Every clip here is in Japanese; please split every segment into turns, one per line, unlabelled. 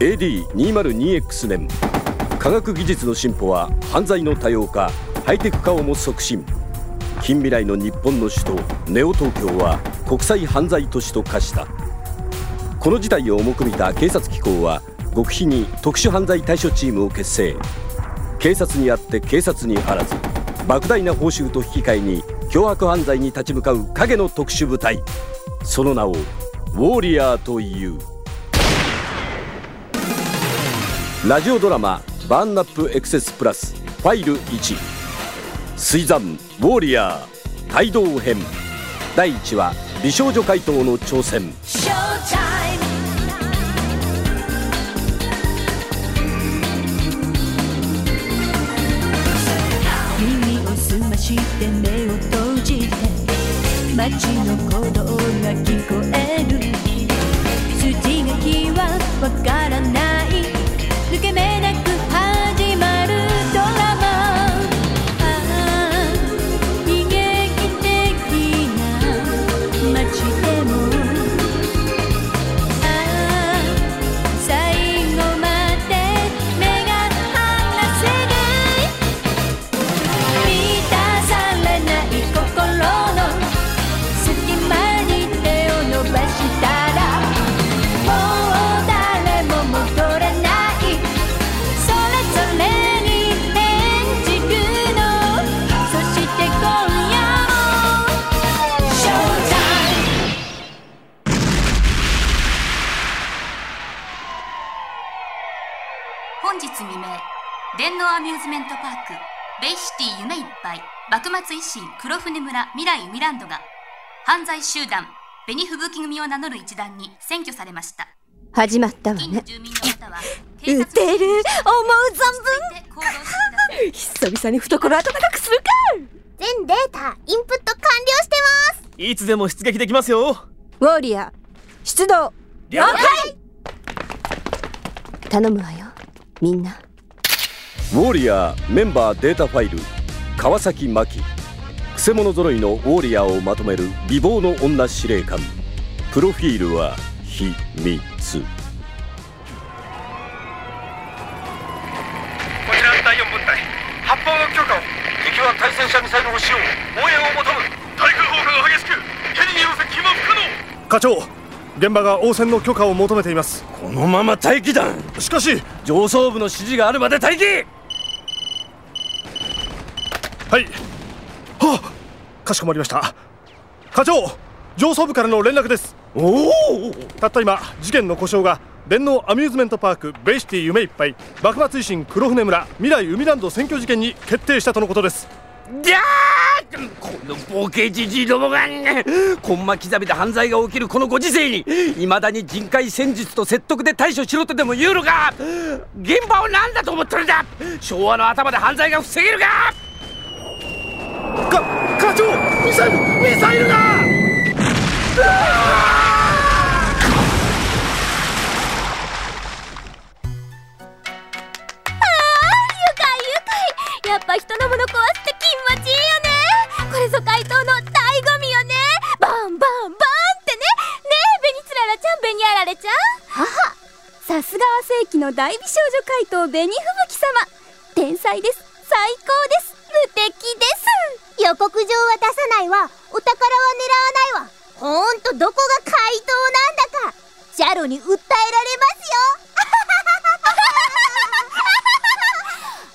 AD202X 年。科学技術の進歩は犯罪の多様化ハイテク化をも促進。近未来の日本の首都ネオ東京は国際犯罪都市と化した。この事態を重く見た警察機構は極秘に特殊犯罪対処チームを結成。警察にあって警察にあらず莫大な報酬と引き換えに凶悪犯罪に立ち向かう影の特殊部隊。その名をウォーリアーという。ラジオドラマ「バーンナップエクセスプラスファイル1」水山ウォーリアー帯同編。第1話美少女怪盗の挑戦。
耳を澄まして目を閉じて街の鼓動が聞こえ
未明電脳アミューズメントパークベイシティ夢いっぱい幕末維新黒船村未来海ランドが犯罪集団紅吹雪組を名乗る一団に占拠されました。
始まったわ
近
ね打てる？思う存分？久々に懐温かくするか！
全データインプット完了してます！
いつでも出撃できますよ。
ウォーリアー出動！
了解。
頼むわよみんな。
ウォーリアーメンバーデータファイル。川崎真希。くせ者揃いのウォーリアーをまとめる美貌の女司令官。プロフィールは秘密。
こちら第4分隊。発砲の許可を敵は対戦車ミサイルを使用。応援を求む。対空砲火が激しくヘリによる接近は不可能。
課長現場が応戦の許可を求めています。
このまま待機だ。
しかし
上層部の指示があるまで待機。
はい。はあかしこまりました。課長上層部からの連絡です。
おお。
たった今事件の呼称が電脳アミューズメントパークベイシティ夢いっぱい幕末維新黒船村未来海ランド占拠事件に決定したとのことです。
じゃーこのボケじじいどもがコンマ刻みで犯罪が起きるこのご時世にいまだに人海戦術と説得で対処しろとでも言うのか現場を何だと思ってるんだ昭和の頭で犯罪が防げるか。
か課長ミサイルミサイルが！
さすがは世紀の大美少女怪盗紅吹雪様。天才です。最高です。無敵です。予告状は出さないわ。お宝は狙わないわ。ほんとどこが怪盗なんだか。ジャロに訴えられますよ。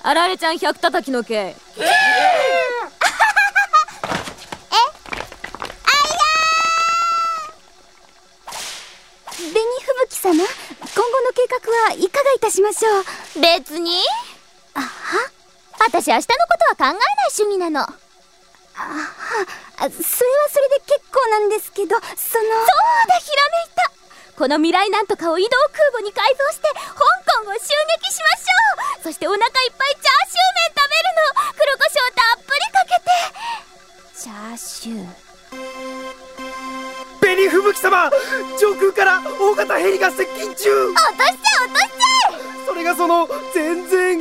あられちゃん百叩きの刑
紅吹雪様今後の計画はいかがいたしましょう。別に。あは？私明日のことは考えない趣味なの。あは？あそれはそれで結構なんですけどその。そうだひらめいた。この未来なんとかを移動空母に改造して香港を襲撃しましょう。そしてお腹いっぱいチャーシュー麺食べるの。黒胡椒たっぷりかけて。チャーシュー。
紅吹雪様上空から大型ヘリが接近中。
落
その全然。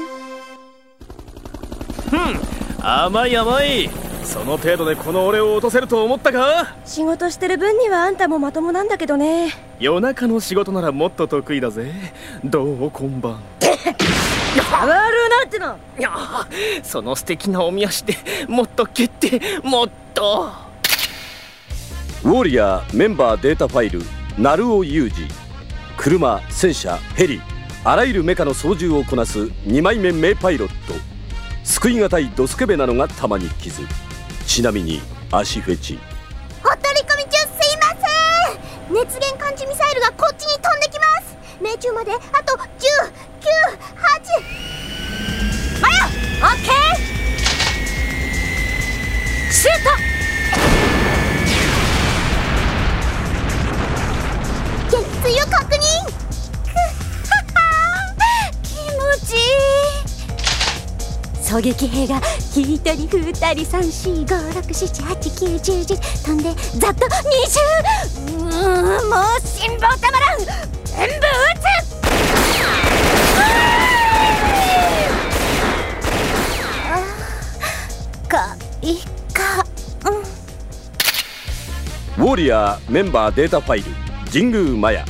ふん甘い甘い。その程度でこの俺を落とせると思ったか？
仕事してる分にはあんたもまともなんだけどね。
夜中の仕事ならもっと得意だぜ。どうこんばん。
変わるなっての。
いやその素敵なおみ足でもっと蹴ってもっと。
ウォーリアーメンバーデータファイル鳴尾裕二。車戦車ヘリあらゆるメカの操縦をこなす2枚目名パイロット。救いがたいドスケベなのが玉に傷ちなみに足フェチ。
お取り込み中すいません。熱源感知ミサイルがこっちに飛んできます。命中まであと10 9 8マヤオッケー！シュート！撃墜を確
狙撃兵が1人2人345678910飛んでざっと20うーんもう辛抱たまらん全部撃
つかいか
ウォーリアーメンバーデータファイル神宮マヤ。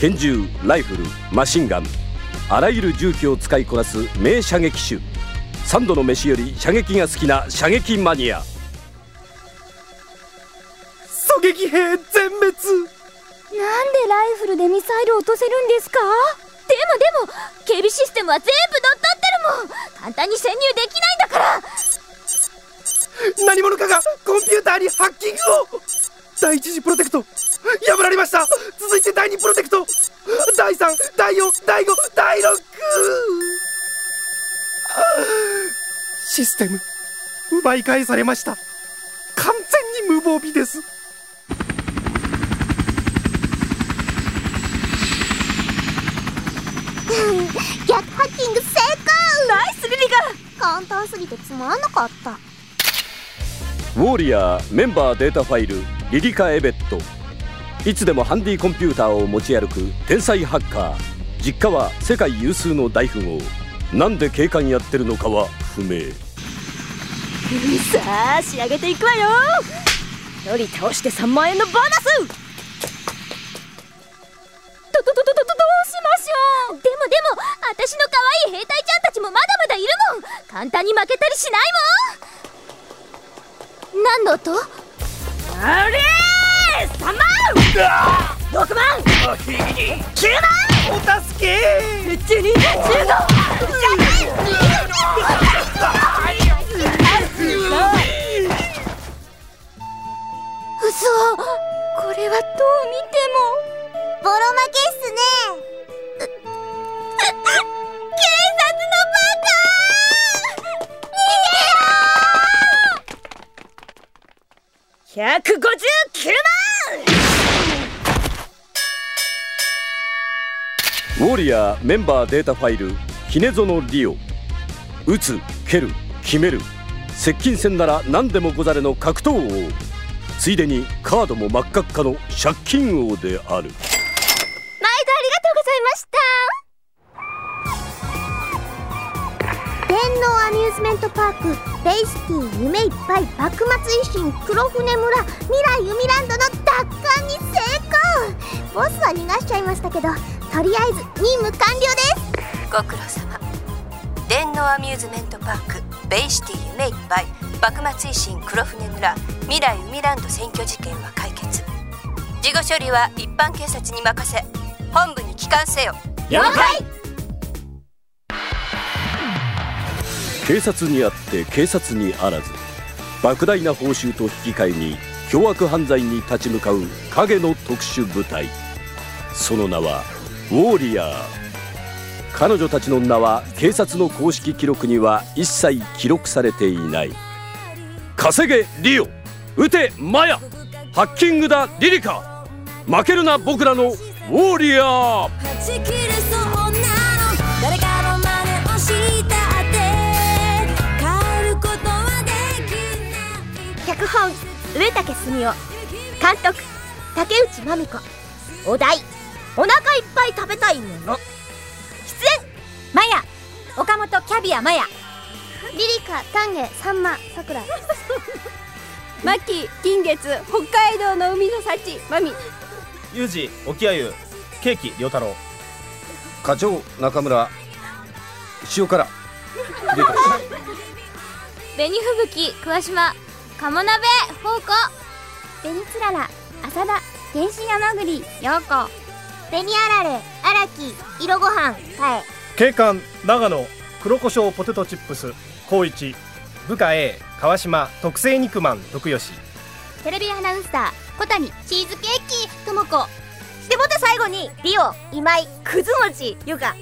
拳銃ライフルマシンガンあらゆる銃器を使いこなす名射撃手。三度の飯より射撃が好きな射撃マニア。
狙撃兵全滅。
なんでライフルでミサイルを落とせるんですか？でもでも警備システムは全部乗っ取ってるもん。簡単に潜入できないんだから。
何者かがコンピューターにハッキングを。第一次プロテクト。破られました。続いて第二プロテクト。第三第四第五第六システム奪い返されました。完全に無防備です。
逆ハッキング成功。ナイスリリガ簡単すぎてつまんなかった。
ウォーリアーメンバーデータファイルリリカ・エベットいつでもハンディコンピューターを持ち歩く天才ハッカー。実家は世界有数の大富豪。なんで警官やってるのかは不明。
さあ仕上げていくわよ。一人倒して3万円のボーナス。どどどどどどうしましょう。
でもでも私の可愛い兵隊ちゃんたちもまだまだいるもん。簡単に負けたりしないもん。何の音？
あれ3万6万！9万！
お助け
12 15
ウォリアーメンバーデータファイル姫園リオ。撃つ蹴る決める。接近戦なら何でもござれの格闘王。ついでにカードも真っ赤っかの借金王である。
毎度ありがとうございました。電脳アミューズメントパークベイシティ夢いっぱい幕末維新黒船村未来海ランドの奪還に成功。ボスは逃がしちゃいましたけどとりあえず任務完了です。
ご苦労様。電脳アミューズメントパークベイシティ夢いっぱい幕末維新黒船村未来海ランド占拠事件は解決。事後処理は一般警察に任せ。本部に帰還せよ。
了解！
警察にあって警察にあらず莫大な報酬と引き換えに凶悪犯罪に立ち向かう影の特殊部隊。その名はウォーリアー。彼女たちの名は警察の公式記録には一切記録されていない。稼げリオ。撃てマヤ。ハッキングだリリカ。負けるな僕らのウォーリアー。
脚本上竹澄夫。監督竹内真美子。お題お腹いっぱい食べたいもの。出演マヤ岡本キャビアマヤ。
リリカ丹下さんまさくら
マッ キー金月北海道の海の幸マミ。
ユージ沖合湯ケーキ良太郎
課長中村塩辛
紅吹雪桑島鴨鍋宝庫。紅つらら浅田天津山栗陽子紅あられ荒木色ご飯かえ
警官長野黒胡椒ポテトチップス高一
部下 A 川島特製肉まん徳吉。
テレビアナウンサー小谷チーズケーキともこ。
でもって最後にリオ今井くず餅ゆか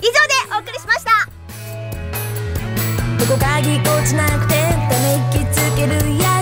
以上でお送りしました。
どこかぎこちなくてため息つける安らぎを